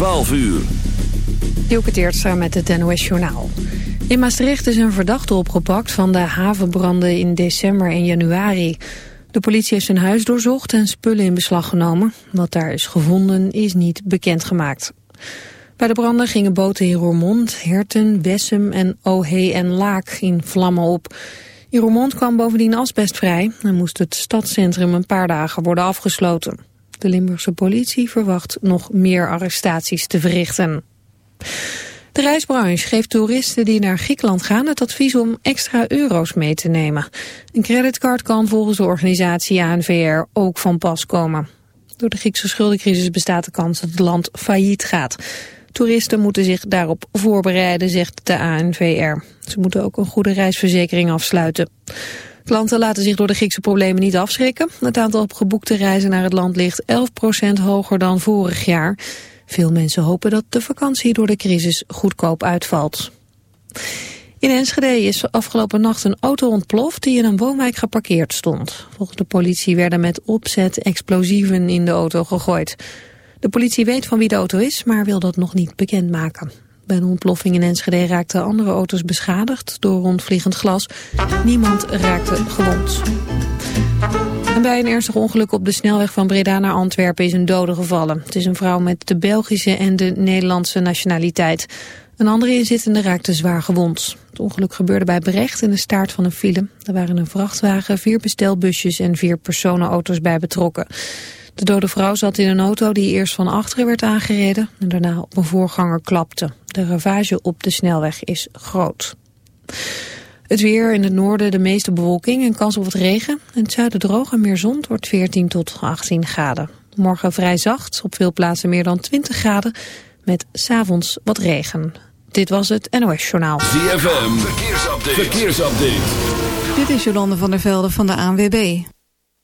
12 uur. Dielke met het NOS Journaal. In Maastricht is een verdachte opgepakt van de havenbranden in december en januari. De politie heeft zijn huis doorzocht en spullen in beslag genomen. Wat daar is gevonden is niet bekendgemaakt. Bij de branden gingen boten in Roermond, Herten, Wessem en Ohe en Laak in vlammen op. In Roermond kwam bovendien asbest vrij en moest het stadscentrum een paar dagen worden afgesloten. De Limburgse politie verwacht nog meer arrestaties te verrichten. De reisbranche geeft toeristen die naar Griekenland gaan het advies om extra euro's mee te nemen. Een creditcard kan volgens de organisatie ANVR ook van pas komen. Door de Griekse schuldencrisis bestaat de kans dat het land failliet gaat. Toeristen moeten zich daarop voorbereiden, zegt de ANVR. Ze moeten ook een goede reisverzekering afsluiten. Klanten laten zich door de Griekse problemen niet afschrikken. Het aantal geboekte reizen naar het land ligt 11% hoger dan vorig jaar. Veel mensen hopen dat de vakantie door de crisis goedkoop uitvalt. In Enschede is afgelopen nacht een auto ontploft die in een woonwijk geparkeerd stond. Volgens de politie werden met opzet explosieven in de auto gegooid. De politie weet van wie de auto is, maar wil dat nog niet bekendmaken. Bij een ontploffing in Enschede raakten andere auto's beschadigd door rondvliegend glas. Niemand raakte gewond. En bij een ernstig ongeluk op de snelweg van Breda naar Antwerpen is een dode gevallen. Het is een vrouw met de Belgische en de Nederlandse nationaliteit. Een andere inzittende raakte zwaar gewond. Het ongeluk gebeurde bij Brecht in de staart van een file. Er waren een vrachtwagen, vier bestelbusjes en vier personenauto's bij betrokken. De dode vrouw zat in een auto die eerst van achteren werd aangereden en daarna op een voorganger klapte. De ravage op de snelweg is groot. Het weer in het noorden de meeste bewolking en kans op wat regen. In het zuiden droog en meer zon wordt 14 tot 18 graden. Morgen vrij zacht, op veel plaatsen meer dan 20 graden, met s'avonds wat regen. Dit was het NOS Journaal. ZFM, verkeersupdate. verkeersupdate. Dit is Jolande van der Velde van de ANWB.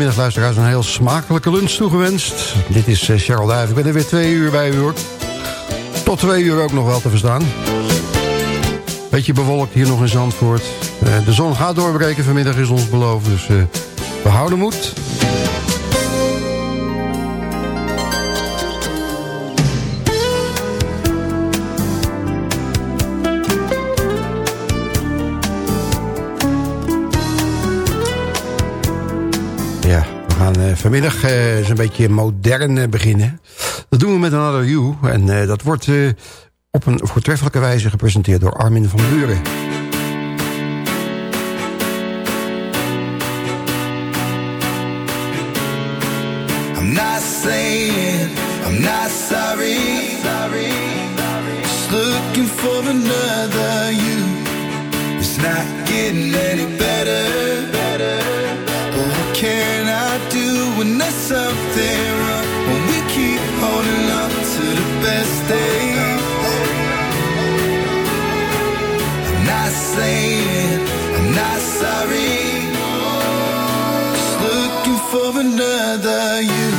Goedemiddag luisteraars. Een heel smakelijke lunch toegewenst. Dit is uh, Cheryl Duijf. Ik ben er weer twee uur bij u hoor. Tot twee uur ook nog wel te verstaan. Beetje bewolkt hier nog in Zandvoort. Uh, de zon gaat doorbreken vanmiddag is ons beloofd. Dus uh, we houden moed. Vanmiddag uh, eens een beetje modern uh, beginnen. Dat doen we met Another You. En uh, dat wordt op een voortreffelijke wijze gepresenteerd door Armin van Buren. I'm not saying I'm not sorry. sorry. Just looking for another you. It's not getting any better. When there's something wrong When we keep holding on to the best days I'm not saying I'm not sorry. Just looking for another you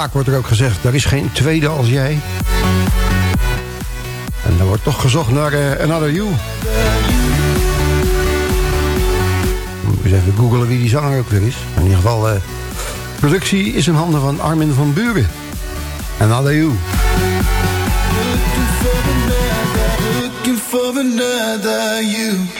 vaak wordt er ook gezegd, er is geen tweede als jij. En dan wordt toch gezocht naar uh, Another You. Moet eens even googlen wie die zanger ook weer is. In ieder geval, uh, productie is in handen van Armin van Buren. Another You. For another you.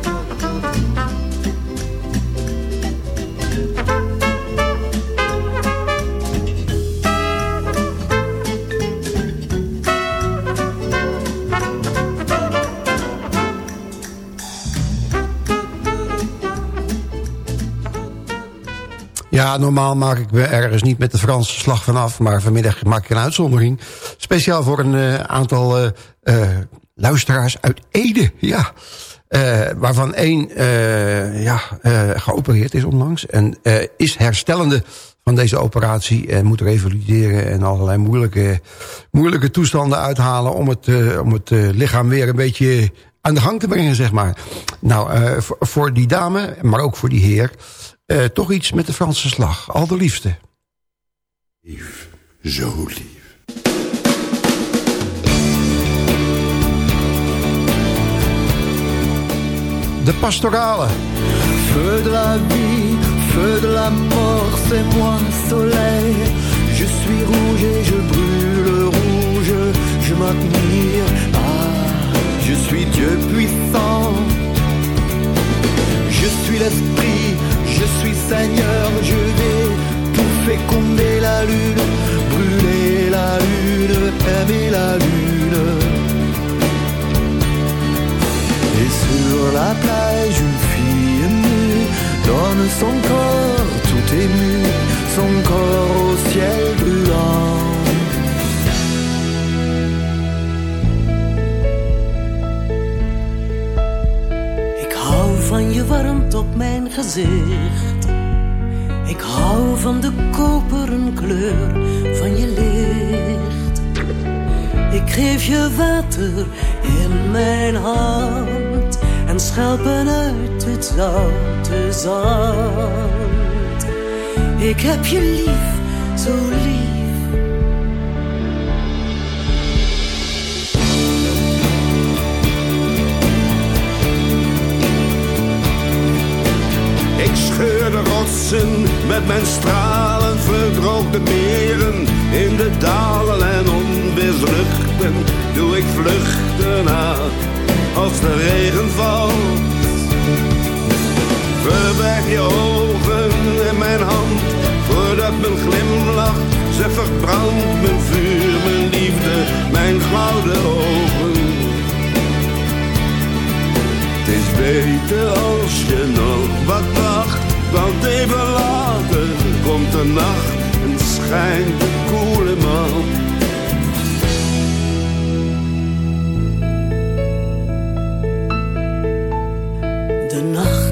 Normaal maak ik me ergens niet met de Franse slag vanaf... maar vanmiddag maak ik een uitzondering. Speciaal voor een uh, aantal uh, uh, luisteraars uit Ede, ja. waarvan één ja, geopereerd is onlangs... en is herstellende van deze operatie... en moet revalideren en allerlei moeilijke, moeilijke toestanden uithalen... om het, om het lichaam weer een beetje aan de gang te brengen, zeg maar. Nou, voor die dame, maar ook voor die heer... Uh, toch iets met de Franse slag. Al de liefste. Lief, zo lief. De pastorale. Feu de la vie, feu de la mort, c'est moi soleil. Je suis rouge et je brûle rouge, je m'admire. Ah, je suis Dieu puissant. Ik geef je water in mijn hand en schelpen uit het zoute zand. Ik heb je lief, zo lief Ik scheur de rotsen met mijn stralen, verdroogde meren. In de dalen en onweersluchten doe ik vluchten na als de regen valt. Verberg je ogen in mijn hand, voordat mijn glimlach ze verbrandt. Mijn vuur, mijn liefde, mijn gouden ogen. Het is beter als je nog wat wacht, want even later komt de nacht en schijnt de koele maan.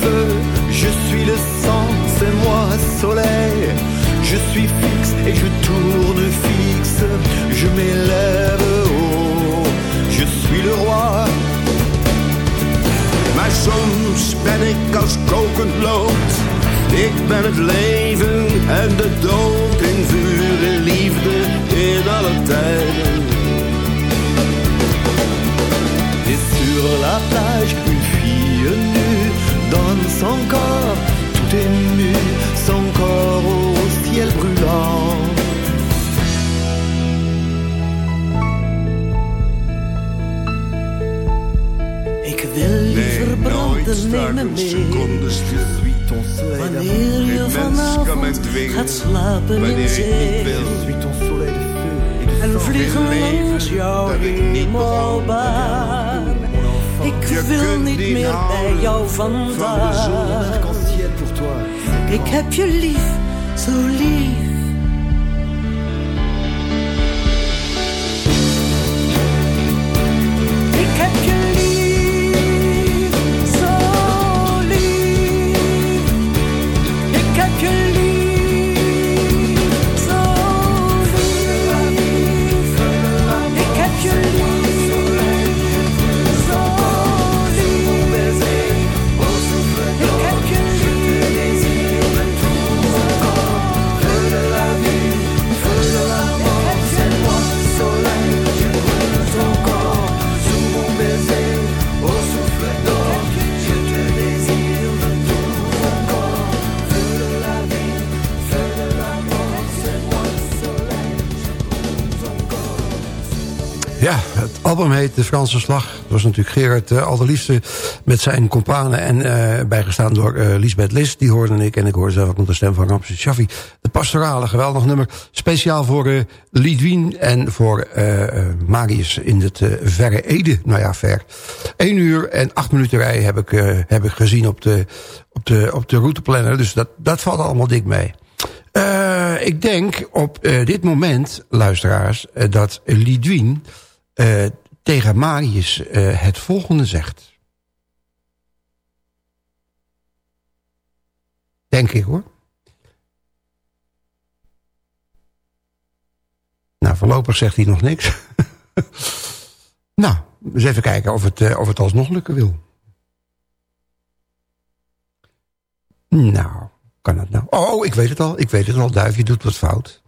Feu, je suis le sang, c'est moi soleil. Je suis fixe et je tourne fixe, je m'élève haut, je suis le roi. Maar soms ben ik als kokend lood. Ik ben het leven en de dood in vuur en. Et sur la plage, son corps tout ému, son corps au ciel brûlant. Ik wil liever branden, neem me mee. Wanneer je vanavond gaat slapen in zee. En vliegen langs jouw hemelbaan. Ik wil niet meer bij jou vandaan. Ik heb je lief, zo album heet De Franse Slag. Dat was natuurlijk Gerard uh, Alderliefste met zijn companen... en uh, bijgestaan door uh, Lisbeth Lis, die hoorde ik. En ik hoorde zelf ook nog de stem van Ramses Shaffi. De pastorale, geweldig nummer. Speciaal voor uh, Lidwien en voor Magius in het verre Ede. Nou ja, ver. 1 uur en 8 minuten rij heb ik, heb ik gezien op de, op de, op de routeplanner. Dus dat, dat valt allemaal dik mee. Uh, ik denk op uh, dit moment, luisteraars, uh, dat Lidwien tegen Marius het volgende zegt. Denk ik hoor. Nou, voorlopig zegt hij nog niks. nou, eens even kijken of het, of het alsnog lukken wil. Nou, kan dat nou? Oh, oh, ik weet het al. Ik weet het al. Duifje doet wat fout.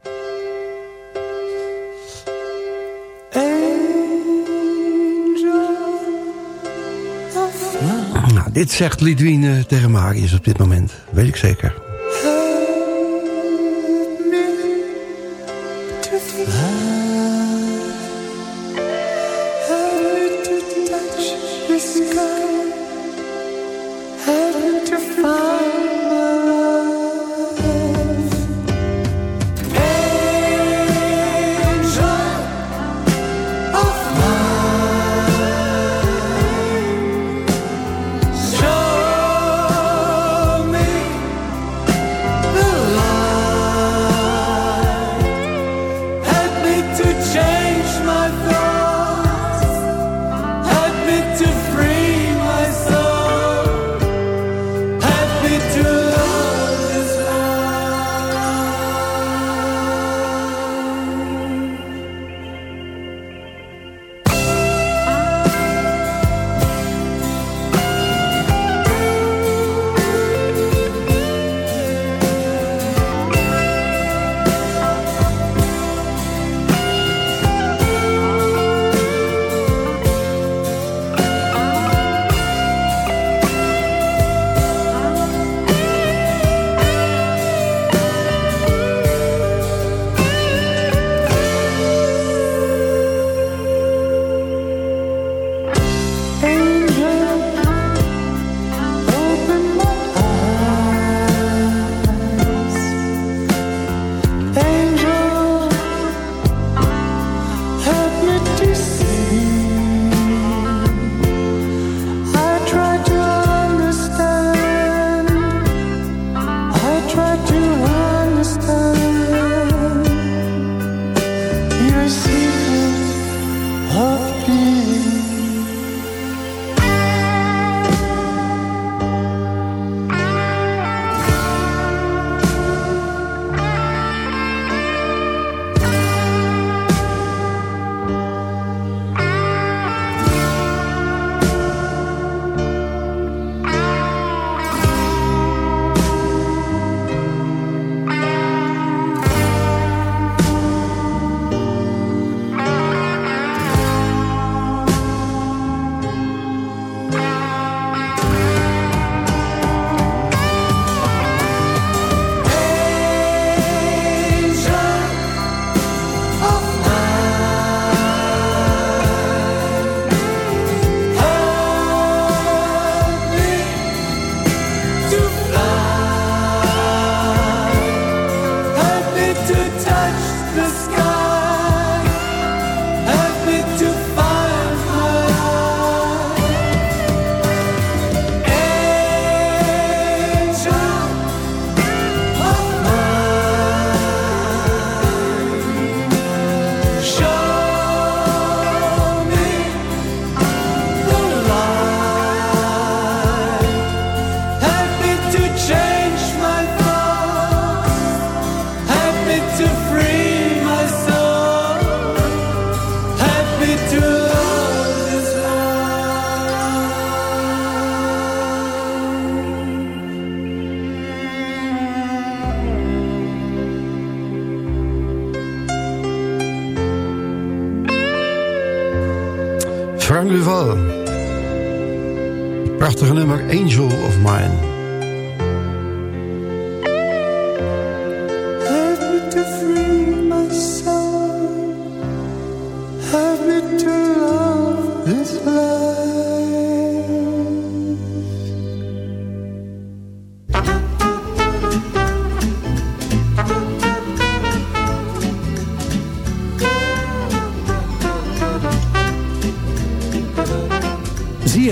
Dit zegt Lidwien tegen Marius op dit moment. Weet ik zeker.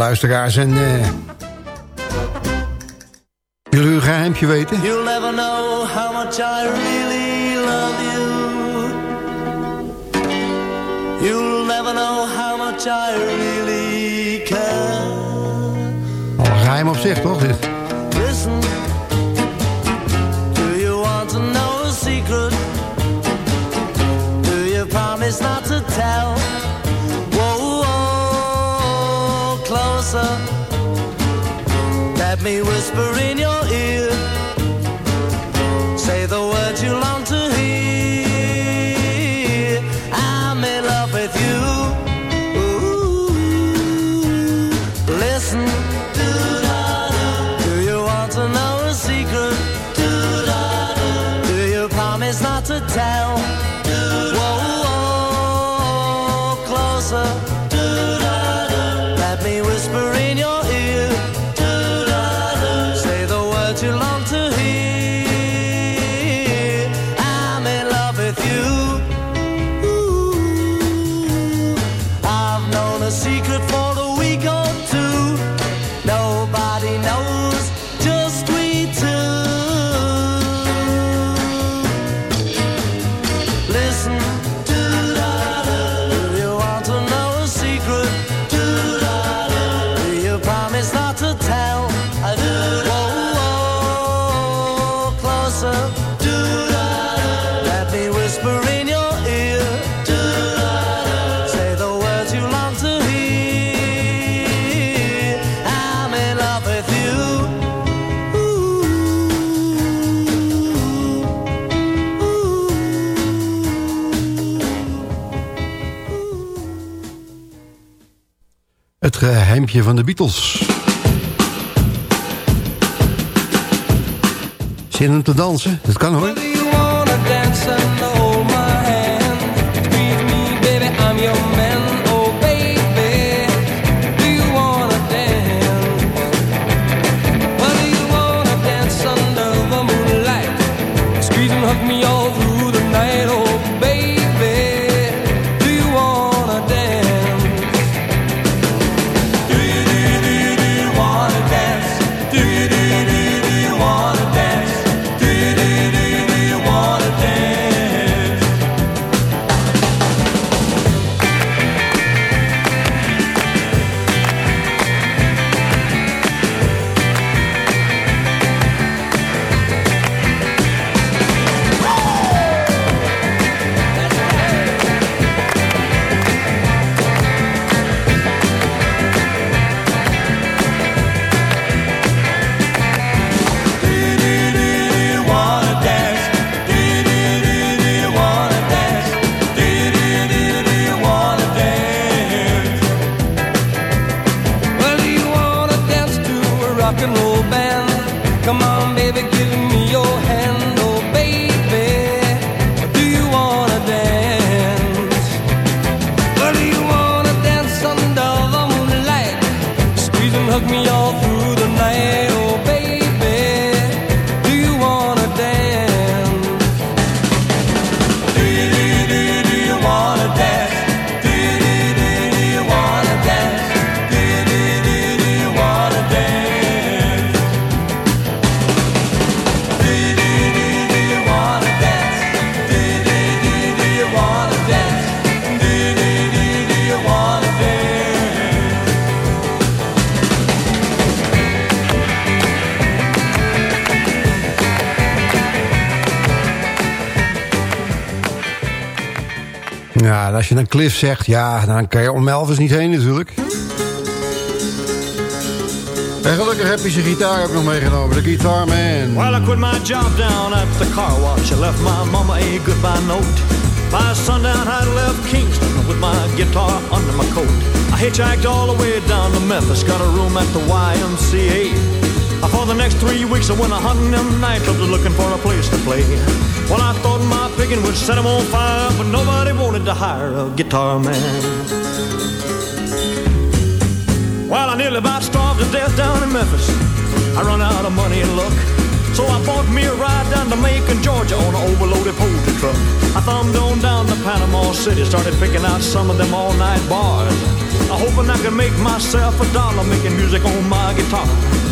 luisteraars. En eh, uh, jullie een geheimje weten? You'll never know how much I really love you. You'll never know how much I really care. Al geheim op zich, toch? Dit? Listen, do you want to know a secret? Do you promise not to tell? me whisper in your ear. too long to geheimpje van de Beatles. Zin om te dansen? Dat kan hoor. Cliff zegt, ja, dan kan je om Elvis niet heen natuurlijk. En gelukkig heb je zijn gitaar ook nog meegenomen, de Guitar Man. Well, I quit my job down at the car wash. I left my mama a goodbye note. By sundown, I left Kingston with my guitar under my coat. I hitchhiked all the way down to Memphis, got a room at the YMCA. For the next three weeks, I went a hunting them nightclubs looking for a place to play. Well, I thought my picking would set 'em on fire, but nobody wanted to hire a guitar man. Well, I nearly about starved to death down in Memphis. I run out of money and luck. So I bought me a ride down to Macon, Georgia on an overloaded poultry truck. I thumbed on down to Panama City, started picking out some of them all-night bars. I hoping I could make myself a dollar making music on my guitar.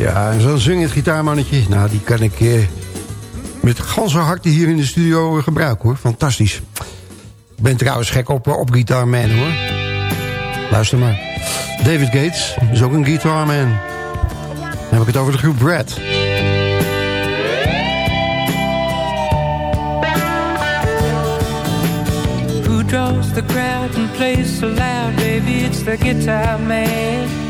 Ja, en zo'n zingend gitaarmannetje, nou, die kan ik eh, met ganse harte hier in de studio eh, gebruiken, hoor. Fantastisch. Ik ben trouwens gek op, eh, op Guitar Man, hoor. Luister maar. David Gates is ook een Guitar Man. Dan heb ik het over de groep Brad. Who draws the crowd and plays so loud, baby? It's the guitar man.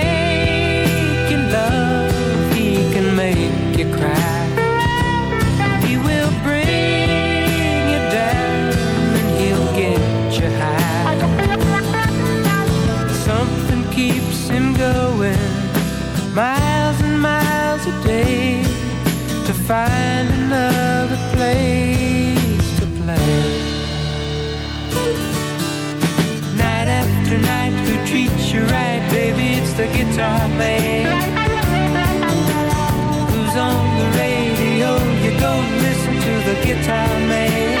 treats you right, baby? It's the guitar man. Who's on the radio? You go listen to the guitar man.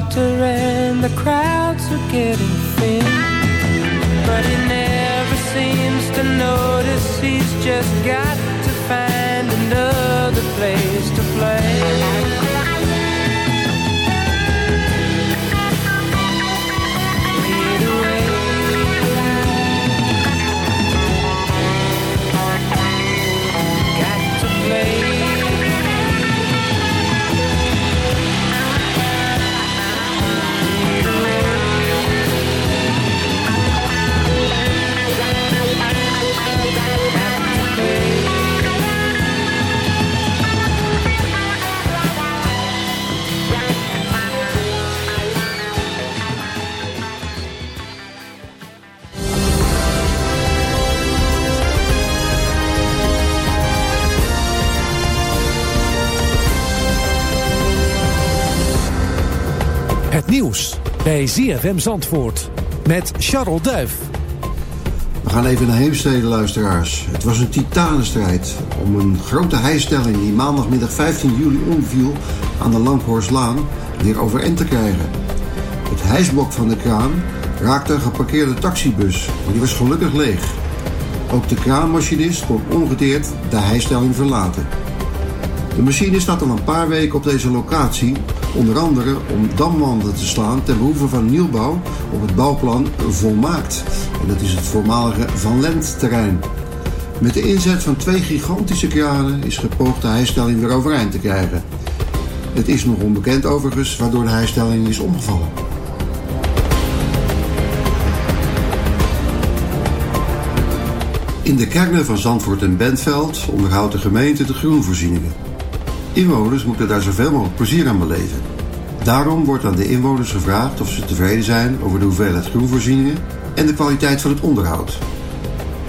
out bij ZFM Zandvoort met Charles Duif. We gaan even naar Heemstede, luisteraars. Het was een titanenstrijd om een grote hijstelling die maandagmiddag 15 juli omviel aan de Langhorstlaan weer overeind te krijgen. Het hijsblok van de kraan raakte een geparkeerde taxibus, maar die was gelukkig leeg. Ook de kraanmachinist kon ongedeerd de hijstelling verlaten. De machine staat al een paar weken op deze locatie, onder andere om damwanden te slaan ten behoeve van nieuwbouw op het bouwplan Volmaakt. En dat is het voormalige Van Lent terrein. Met de inzet van twee gigantische kranen is gepoogd de hijstelling weer overeind te krijgen. Het is nog onbekend overigens waardoor de hijstelling is omgevallen. In de kernen van Zandvoort en Bentveld onderhoudt de gemeente de groenvoorzieningen. Inwoners moeten daar zoveel mogelijk plezier aan beleven. Daarom wordt aan de inwoners gevraagd of ze tevreden zijn over de hoeveelheid groenvoorzieningen en de kwaliteit van het onderhoud.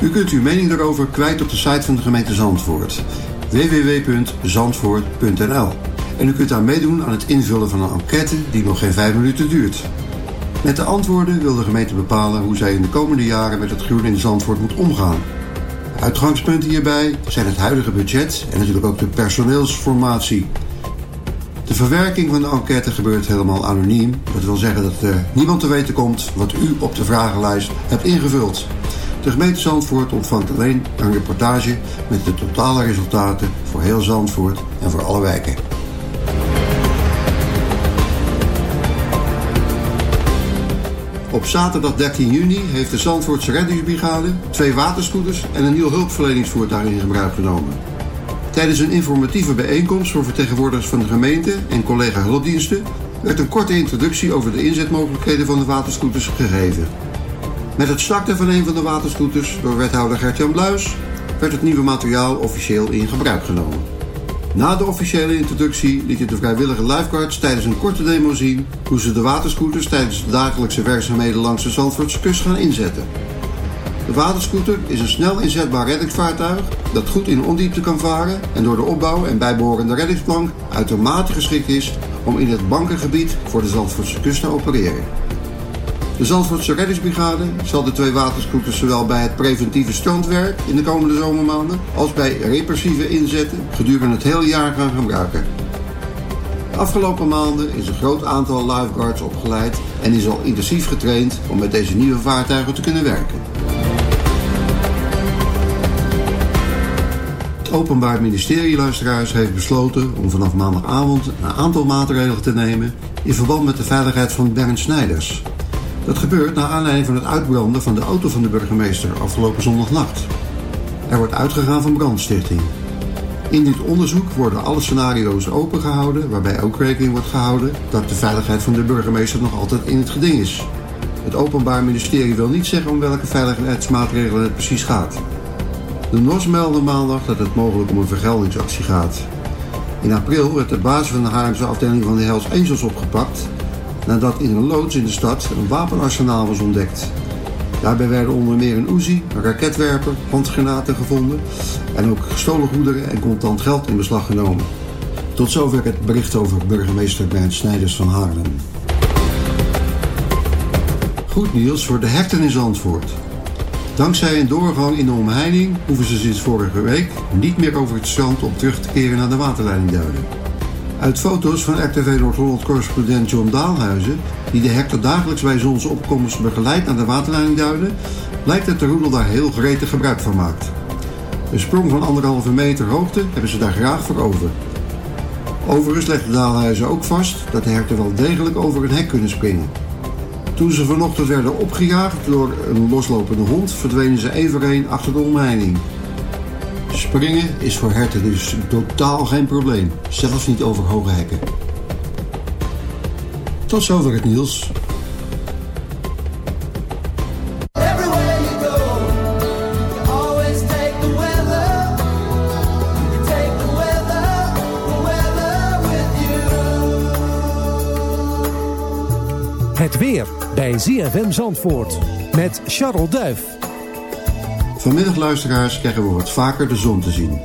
U kunt uw mening daarover kwijt op de site van de gemeente Zandvoort www.zandvoort.nl en u kunt daar meedoen aan het invullen van een enquête die nog geen vijf minuten duurt. Met de antwoorden wil de gemeente bepalen hoe zij in de komende jaren met het groen in Zandvoort moet omgaan. Uitgangspunten hierbij zijn het huidige budget en natuurlijk ook de personeelsformatie. De verwerking van de enquête gebeurt helemaal anoniem. Dat wil zeggen dat er niemand te weten komt wat u op de vragenlijst hebt ingevuld. De gemeente Zandvoort ontvangt alleen een reportage met de totale resultaten voor heel Zandvoort en voor alle wijken. Op zaterdag 13 juni heeft de Zandvoortse reddingsbrigade twee waterscooters en een nieuw hulpverleningsvoertuig in gebruik genomen. Tijdens een informatieve bijeenkomst voor vertegenwoordigers van de gemeente en collega hulpdiensten werd een korte introductie over de inzetmogelijkheden van de waterscooters gegeven. Met het starten van een van de waterscooters door wethouder Gert-Jan Bluis werd het nieuwe materiaal officieel in gebruik genomen. Na de officiële introductie lieten de vrijwillige lifeguards tijdens een korte demo zien hoe ze de waterscooters tijdens de dagelijkse werkzaamheden langs de Zandvoortse kust gaan inzetten. De waterscooter is een snel inzetbaar reddingsvaartuig dat goed in ondiepte kan varen en door de opbouw en bijbehorende reddingsplank uitermate geschikt is om in het bankengebied voor de Zandvoortse kust te opereren. De Zandvoortse reddingsbrigade zal de twee waterscooters zowel bij het preventieve strandwerk in de komende zomermaanden als bij repressieve inzetten gedurende het hele jaar gaan gebruiken. De afgelopen maanden is een groot aantal lifeguards opgeleid en is al intensief getraind om met deze nieuwe vaartuigen te kunnen werken. Het Openbaar Ministerie luisteraars heeft besloten om vanaf maandagavond een aantal maatregelen te nemen in verband met de veiligheid van Bernd Snijders. Dat gebeurt naar aanleiding van het uitbranden van de auto van de burgemeester afgelopen zondagnacht. Er wordt uitgegaan van brandstichting. In dit onderzoek worden alle scenario's opengehouden, waarbij ook rekening wordt gehouden dat de veiligheid van de burgemeester nog altijd in het geding is. Het Openbaar Ministerie wil niet zeggen om welke veiligheidsmaatregelen het precies gaat. De NOS meldde maandag dat het mogelijk om een vergeldingsactie gaat. In april werd de baas van de Haarlemse afdeling van de Hells Angels opgepakt nadat in een loods in de stad een wapenarsenaal was ontdekt. Daarbij werden onder meer een Uzi, een raketwerper, handgranaten gevonden en ook gestolen goederen en contant geld in beslag genomen. Tot zover het bericht over burgemeester Bernd Snijders van Haarlem. Goed nieuws voor de herten in. Dankzij een doorgang in de omheining hoeven ze sinds vorige week niet meer over het strand om terug te keren naar de waterleidingduinen. Uit foto's van RTV Noord-Holland-correspondent John Daalhuizen, die de herten dagelijks bij zonsopkomst begeleidt naar de waterleidingduinen, blijkt dat de roedel daar heel gretig gebruik van maakt. Een sprong van anderhalve meter hoogte hebben ze daar graag voor over. Overigens legt Daalhuizen ook vast dat de herten wel degelijk over een hek kunnen springen. Toen ze vanochtend werden opgejaagd door een loslopende hond, verdwenen ze eveneen achter de omheining. Springen is voor herten dus totaal geen probleem, zelfs niet over hoge hekken. Tot zover het nieuws. Het weer bij ZFM Zandvoort met Charles Duif. Vanmiddag luisteraars krijgen we wat vaker de zon te zien.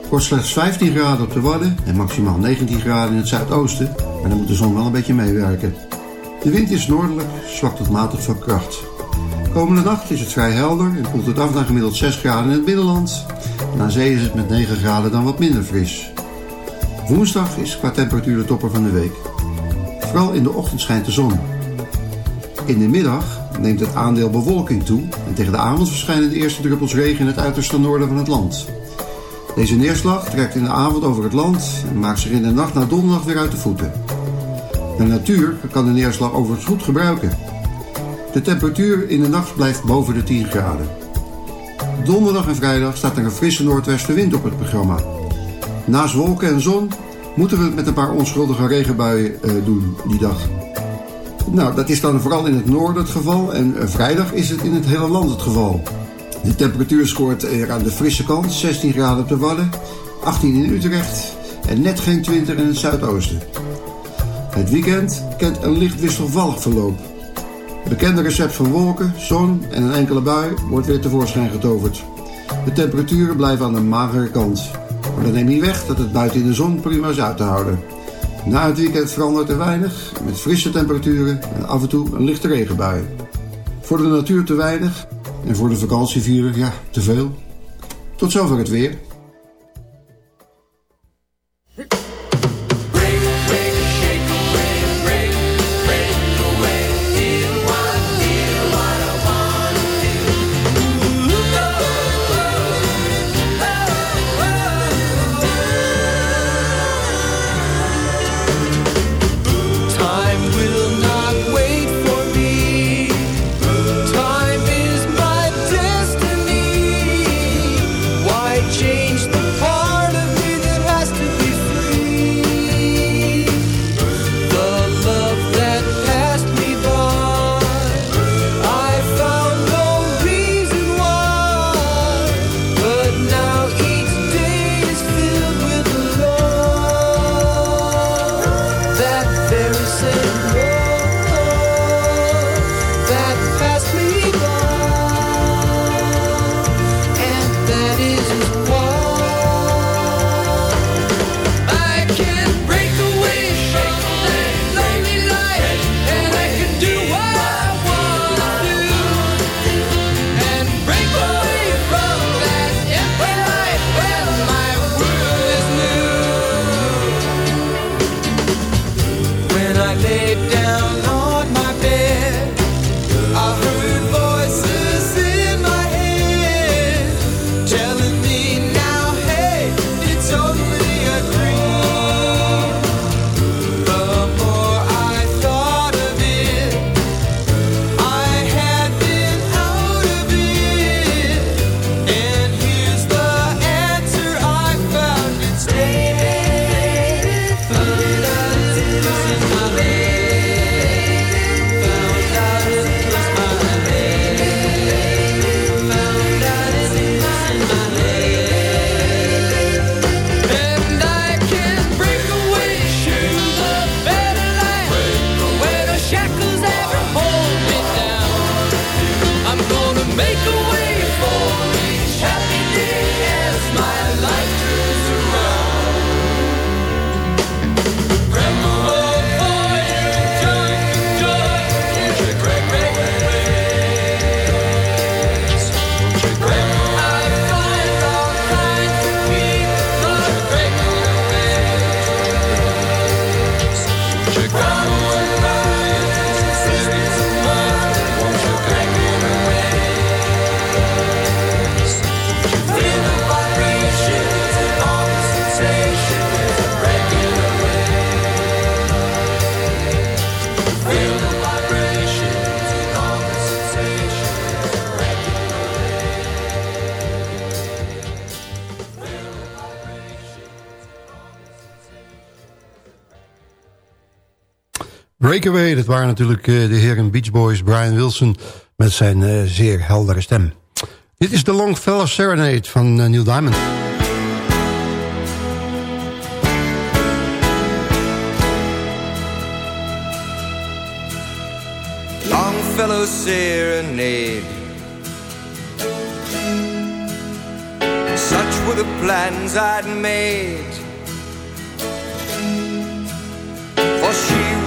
Het wordt slechts 15 graden op de Wadden en maximaal 19 graden in het zuidoosten, maar dan moet de zon wel een beetje meewerken. De wind is noordelijk, zwak tot matig van kracht. Komende nacht is het vrij helder en koelt het af naar gemiddeld 6 graden in het binnenland. En aan zee is het met 9 graden dan wat minder fris. Woensdag is qua temperatuur de topper van de week. Vooral in de ochtend schijnt de zon. In de middag neemt het aandeel bewolking toe en tegen de avond verschijnen de eerste druppels regen in het uiterste noorden van het land. Deze neerslag trekt in de avond over het land en maakt zich in de nacht naar donderdag weer uit de voeten. De natuur kan de neerslag overigens goed gebruiken. De temperatuur in de nacht blijft boven de 10 graden. Donderdag en vrijdag staat er een frisse noordwestenwind op het programma. Naast wolken en zon moeten we het met een paar onschuldige regenbuien uh, doen die dag. Nou, dat is dan vooral in het noorden het geval en uh, vrijdag is het in het hele land het geval. De temperatuur scoort aan de frisse kant, 16 graden op de Wadden, 18 in Utrecht en net geen 20 in het zuidoosten. Het weekend kent een licht wisselvallig verloop. Bekende recept van wolken, zon en een enkele bui wordt weer tevoorschijn getoverd. De temperaturen blijven aan de magere kant. Maar dat neemt niet weg dat het buiten in de zon prima is uit te houden. Na het weekend verandert er weinig, met frisse temperaturen en af en toe een lichte regenbui. Voor de natuur te weinig en voor de vakantievieren, ja, te veel. Tot zover het weer. Breakaway, dat waren natuurlijk eh, de heren Beach Boys, Brian Wilson... met zijn uh, zeer heldere stem. Dit is de Longfellow Serenade van uh, Neil Diamond. Longfellow Serenade Such were the plans I'd made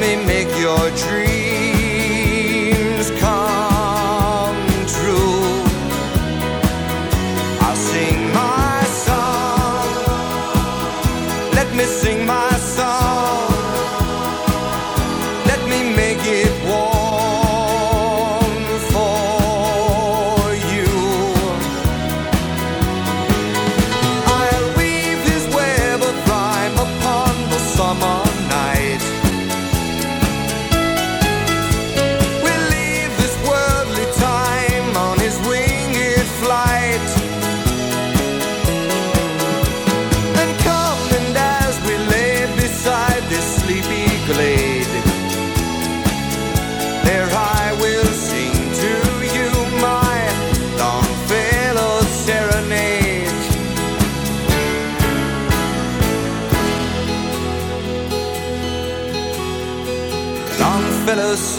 me make your dreams come true. I'll sing my song. Let me sing my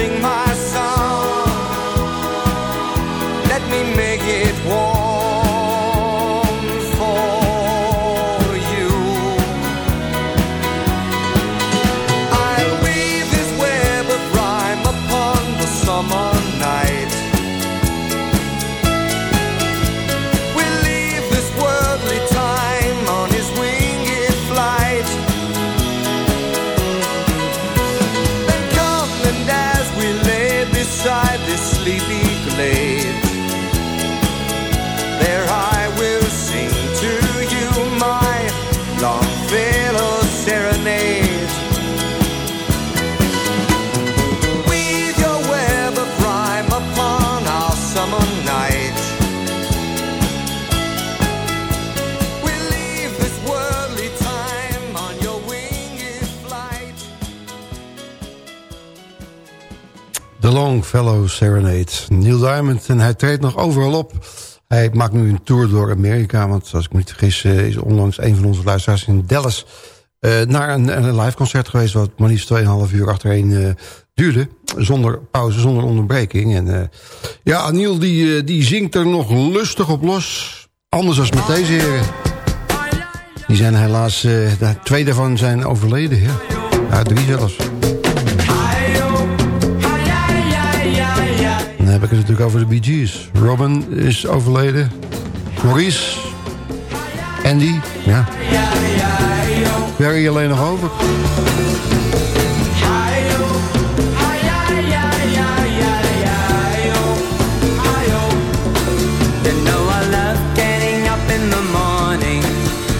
Let me sing my Longfellow Serenade. Neil Diamond. En hij treedt nog overal op. Hij maakt nu een tour door Amerika. Want als ik me niet vergis eh, is onlangs een van onze luisteraars in Dallas... eh, naar een, een live concert geweest... wat maar liefst 2,5 uur achtereen eh, duurde. Zonder pauze, zonder onderbreking. En ja, Neil die, die zingt er nog lustig op los. Anders als met deze heren. Die zijn helaas... twee daarvan zijn overleden. Ja, ja drie zelfs. Heb ik het natuurlijk over de Bee Gees. Robin is overleden. Maurice. Andy. Ja. Barry alleen nog over.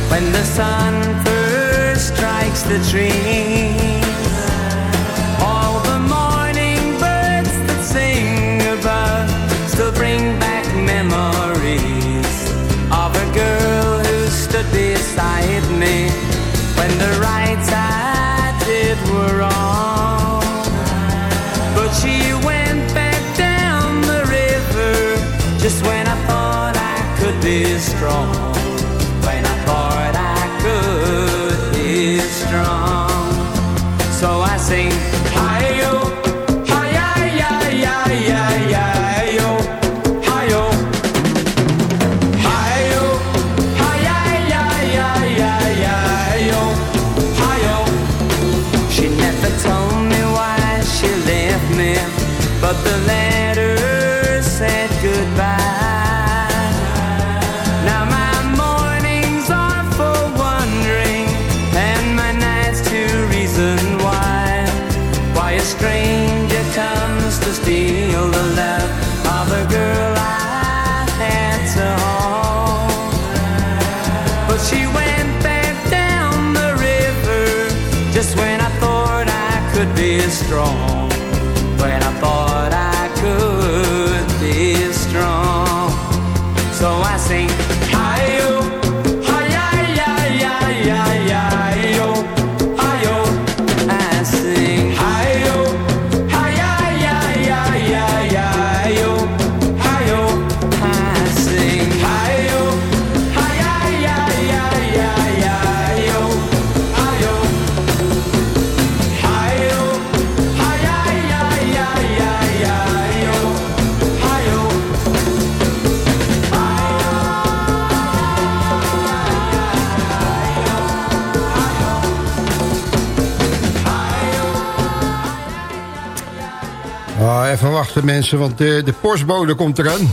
When the sun first strikes the trees. Strong when I thought I could be strong. So I sing, hi-yo, hi-yi-yi-yi-yi-yi-yo, hi-yo. Hi-yo, hi-yi-yi-yi-yi-yi-yo, hi-yo. She never told me why she left me, but the mensen, want de, de postbode komt eraan.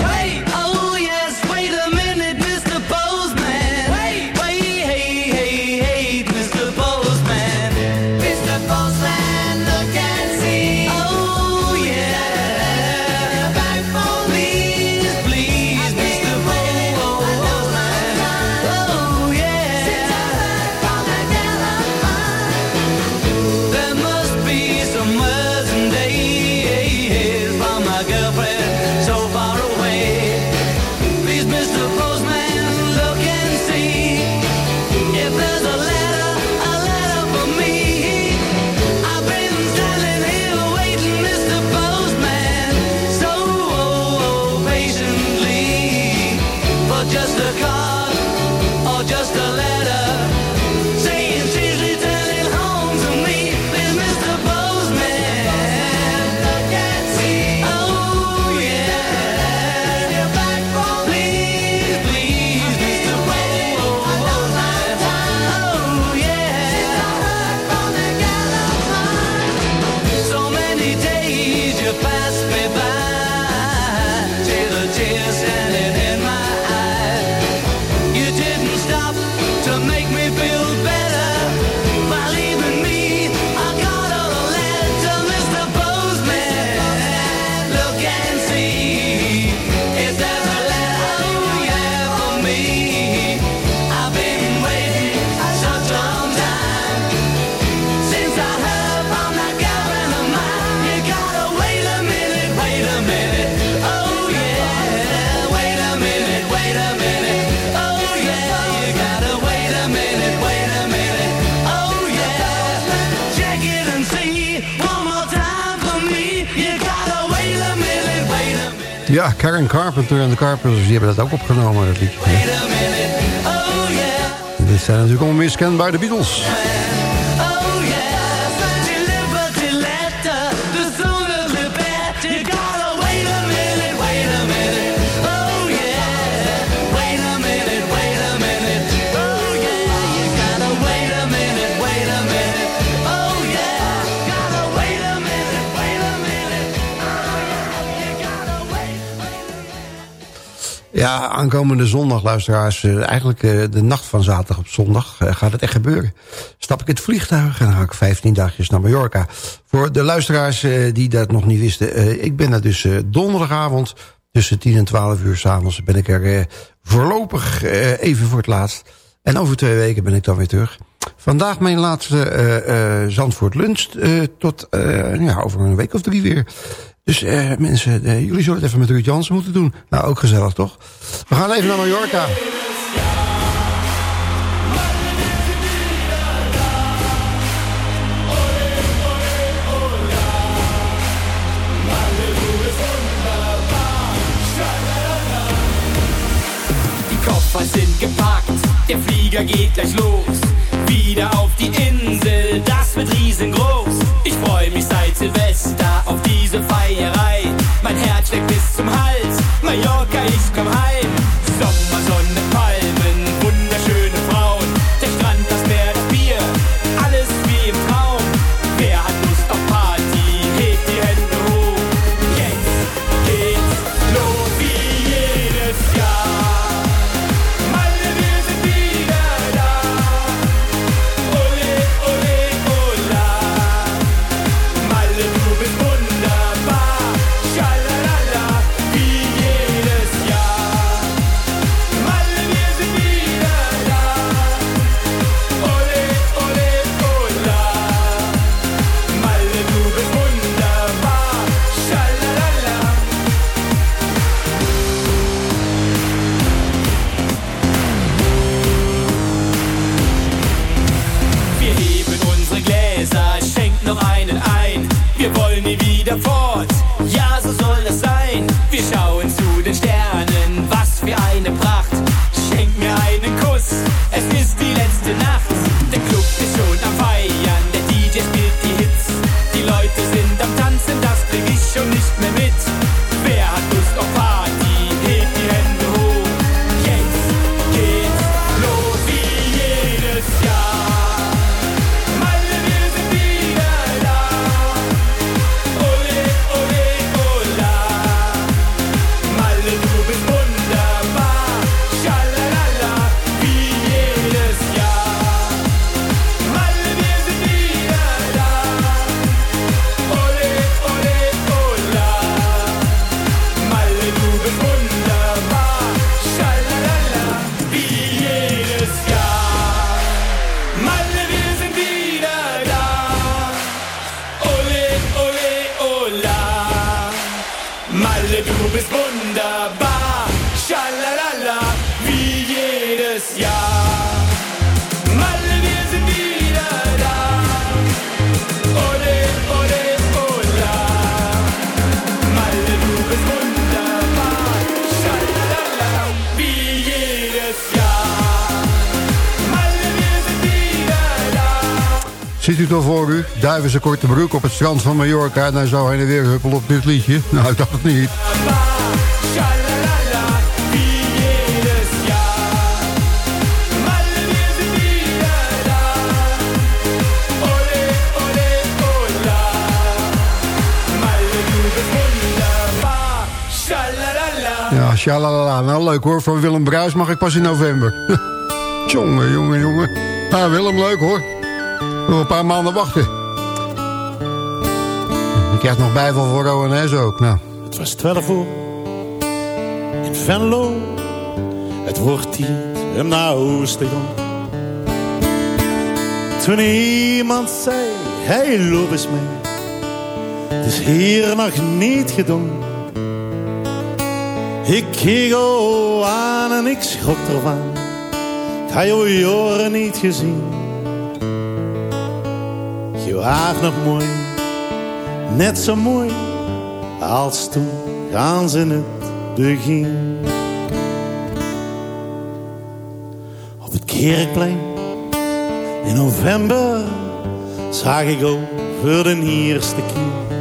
Karen Carpenter en de Carpenters, die hebben dat ook opgenomen, dat liedje. oh. Dit zijn natuurlijk onmiskenbaar de Beatles. Ja, aankomende zondag, luisteraars. eh, eigenlijk eh, de nacht van zaterdag op zondag eh, gaat het echt gebeuren. Stap ik het vliegtuig en ga ik 15 dagjes naar Mallorca. Voor de luisteraars die dat nog niet wisten. ik ben er dus donderdagavond tussen 10 en 12 uur s'avonds... ben ik er voorlopig even voor het laatst. En over twee weken ben ik dan weer terug. Vandaag mijn laatste eh, eh, Zandvoort lunch. tot ja, over een week of drie weer. Dus eh, mensen, eh, jullie zullen het even met Ruud Jansen moeten doen. Nou, ook gezellig, toch? We gaan even naar Mallorca. Die Koffer sind gepackt, der Flieger geht gleich los. Wieder auf die Insel, das wird riesengroß. Ich freue mich seit Silvester auf diese Feierei. Mein Herz steckt bis zum Hals, Mallorca, ich komm heim. Sommer, Sonne, strand van Mallorca... en hij zou heen en weer huppelen op dit liedje. Nou, ik dacht niet. Ja, sjalalala. Nou, leuk hoor. Van Willem Bruis mag ik pas in november. Jongen, jongen, jongen. Nou, Willem, leuk hoor. Nog een paar maanden wachten. Je krijgt nog bijval voor ONS ook. Nou, Het was twaalf uur in Venlo. Het wordt tijd om naar huis. Toen iemand zei, hey, loop eens mee. Het is hier nog niet gedaan. Ik keek al aan en ik schrok ervan. Ik had je jaren niet gezien. Je waart nog mooi, net zo mooi als toen gaan ze in het begin. Op het kerkplein in november zag ik voor de eerste keer.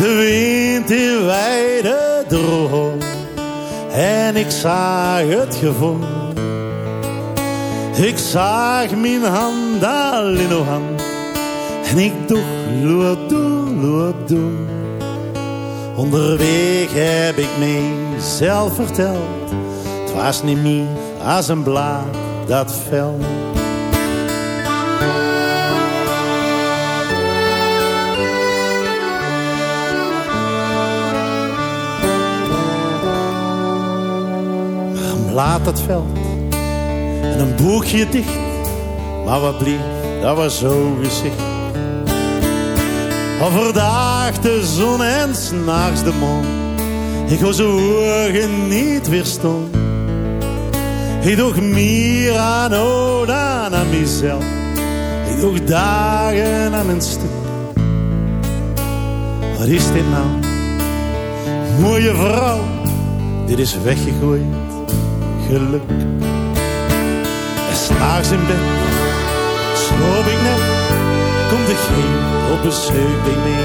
De wind die weide droog en ik zag het gevoel. Ik zag mijn hand al in hand en ik doe, loop door. Onderweg heb ik mezelf verteld. Het was niet meer als een blaad dat fel. Blaad dat veld en een boekje dicht. Maar wat blief, dat was zo gezicht. Overdag de zon en s'nachts de maan. Ik was ogen niet weerstand. Ik doe meer aan Oda aan mezelf. Ik doe dagen aan mijn stuk. Wat is dit nou? Mooie vrouw, dit is weggegooid geluk. En s'nachts in bed sloop ik net, er geen op bezoek bij mij.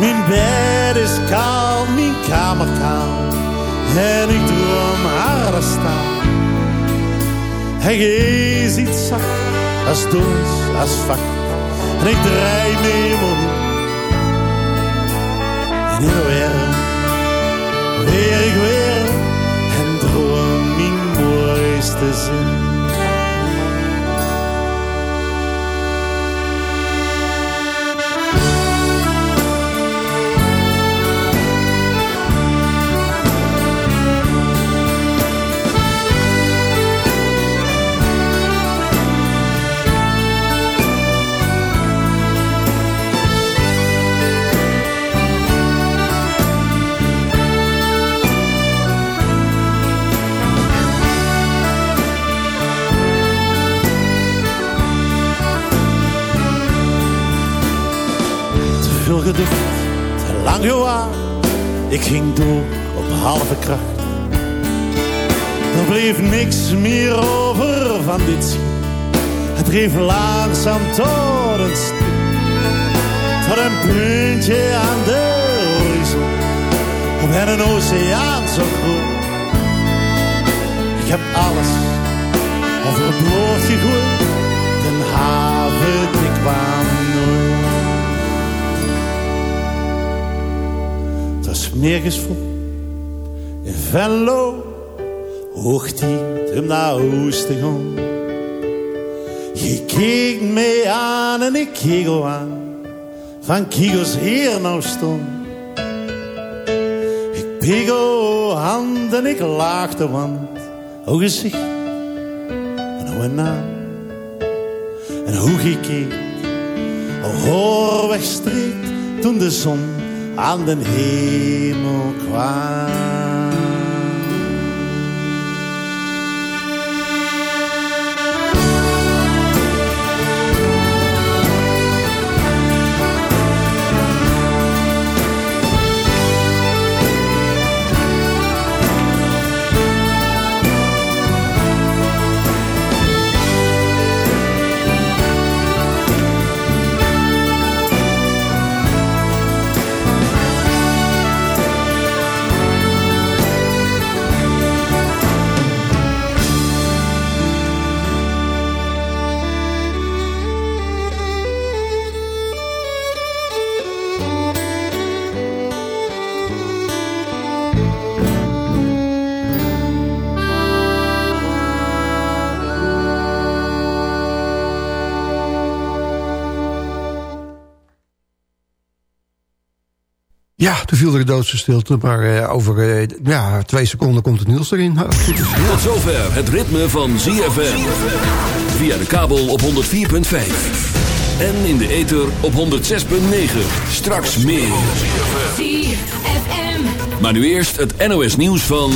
Mijn bed is kaal, mijn kamer kaal, en ik droom haar staan. Hij is iets zacht, als doos, als vak, en ik draai mee om. En in de weer ik weer en droom mijn mooiste zin. Gewaar. Ik ging door op halve kracht. Er bleef niks meer over van dit schip. Het dreef langzaam tot een stip. Tot een puntje aan de horizon. Op een oceaan zo groot. Ik heb alles overboord gegooid. Den haven, ik kwam Nergens vol. In Venlo hoogte hem naar oosten gaan. Je keek mij aan en ik keek aan. Van Kigos hier nou stond. Ik pegel hand en ik laagde want. O gezicht en hoe een naam. En hoe gekeken. Al hoor wegstreek toen de zon aan den hemel kwam. Ja, toen viel er doodse stilte, maar eh, over eh, ja, twee seconden komt het nieuws erin. Goed is. Tot zover het ritme van ZFM. Via de kabel op 104.5. En in de ether op 106.9. Straks meer. Maar nu eerst het NOS nieuws van...